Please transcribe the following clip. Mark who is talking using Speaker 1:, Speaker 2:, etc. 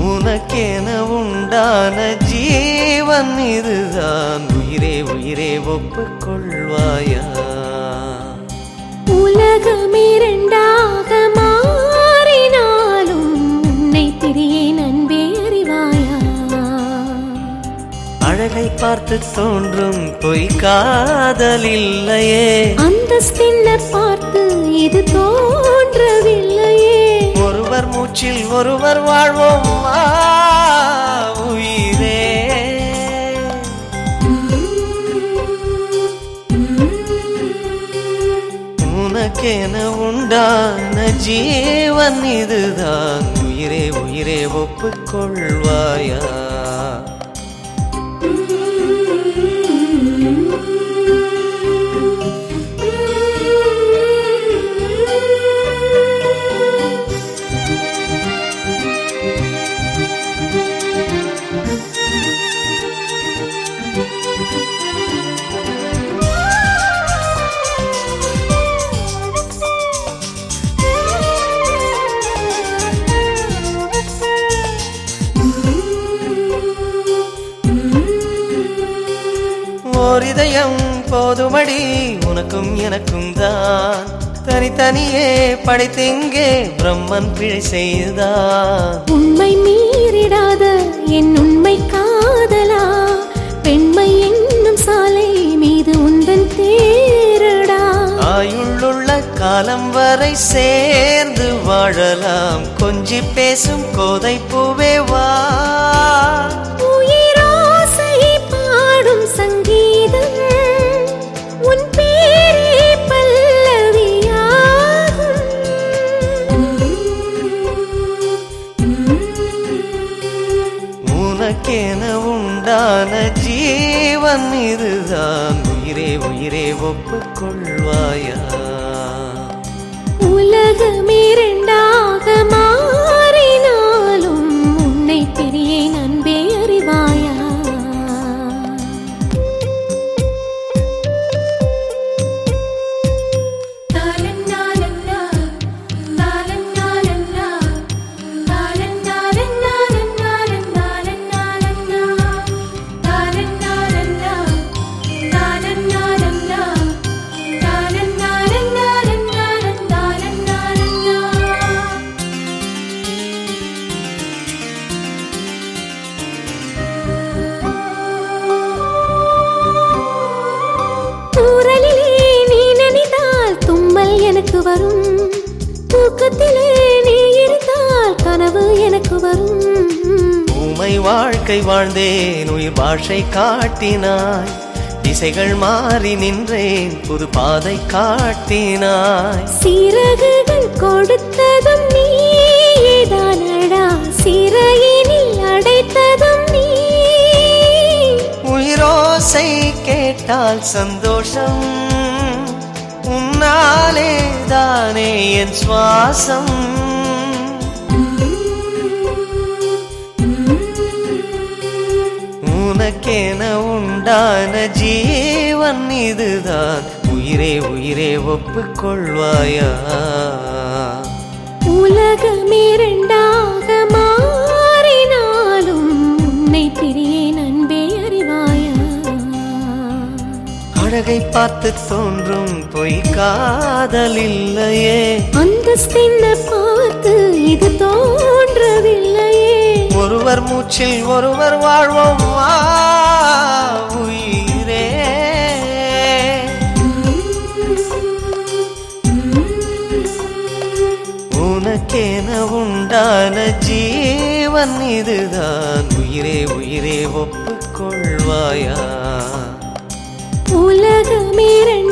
Speaker 1: உனக்கென உண்டான ஜீவன் இதுதான். உயிரே உயிரே ஒப்புக்கொள்வாயா?
Speaker 2: உலகம் இரண்டாக
Speaker 1: அழகை பார்த்து தோன்றும் பொய் காதல் இல்லையே
Speaker 2: அந்தஸ்தென்ன பார்த்து இது தோன்றவில்லையே.
Speaker 1: ஒருவர் மூச்சில் ஒருவர் வாழ்வோம் உயிரே. உனக்கென உண்டான ஜீவன் இதுதான். உயிரே உயிரே ஒப்புக்கொள்வாயா? ஓர் இதயம் போதுமடி உனக்கும் எனக்கும் தான். தனித்தனியே படைத்தெங்கே பிரம்மன் பிழை செய்தான்
Speaker 2: உண்மை மீறிடாத என் உண்மை காதலா? பெண்மை என்னும் சாலை மீது உந்தன் தேரடா
Speaker 1: ஆயுள்ளுள்ள காலம் வரை சேர்ந்து வாழலாம். கொஞ்சி பேசும் கோதை பூவே வா. உயிரே ஒப்புக்கொள்வாயா?
Speaker 2: உலகமிரண்டாக வரும். தூக்கத்திலே நீ இருந்தால் கனவு எனக்கு வரும்.
Speaker 1: ஊமை வாழ்க்கை வாழ்ந்தேன் உயிர் பாஷை காட்டினாய். திசைகள் மாறி நின்றேன் புது பாதை காட்டினாய்.
Speaker 2: சிறகுகள் கொடுத்ததும் நீதானடா சிறையினில் அடைத்ததும் நீ
Speaker 1: உயிரோசை கேட்டால் சந்தோஷம். உன்னாலே தானே என் சுவாசம். உனக்கென உண்டான ஜீவன் இதுதான். உயிரே உயிரே ஒப்புக்கொள்வாயா?
Speaker 2: உலகம் இரண்டாக மாறினாலும் உன்னை பிரிய
Speaker 1: அழகை பார்த்து தோன்றும் பொய் காதல் இல்லையே.
Speaker 2: அந்தஸ்தென்ன பார்த்து இது தோன்றவில்லையே.
Speaker 1: ஒருவர் மூச்சில் ஒருவர் வாழ்வோம் வா, உயிரே. உனக்கென உண்டான ஜீவன் இதுதான். உயிரே உயிரே ஒப்புக்கொள்வாயா?
Speaker 2: உலகமிரண்டு